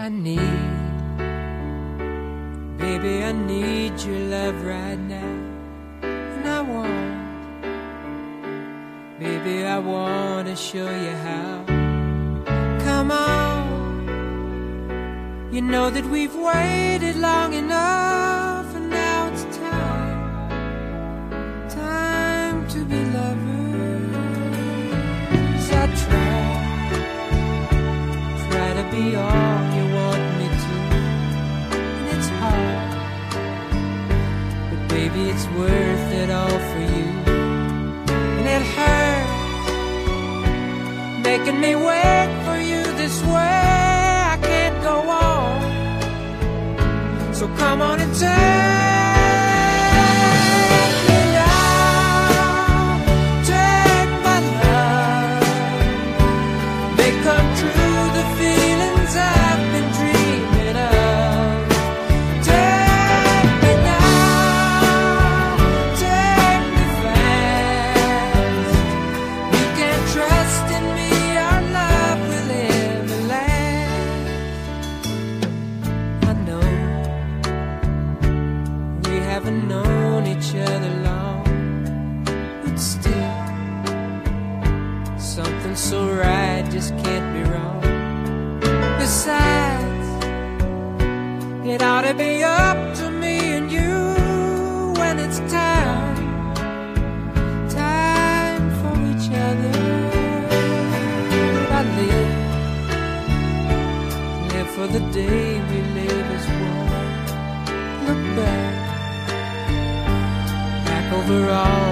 I need. Baby, I need your love right now. And I want, baby, I want to show you how. Come on. You know that we've waited long enough, and now it's time, time to be lovers. I try, try to be all it's worth it all for you, and it hurts making me wait for you this way. I can't go on. So come on and. Make come true the feelings I've been haven't known each other long, but still, something so right just can't be wrong. Besides, it ought to be up to me and you when it's time time for each other. I live, live for the day overall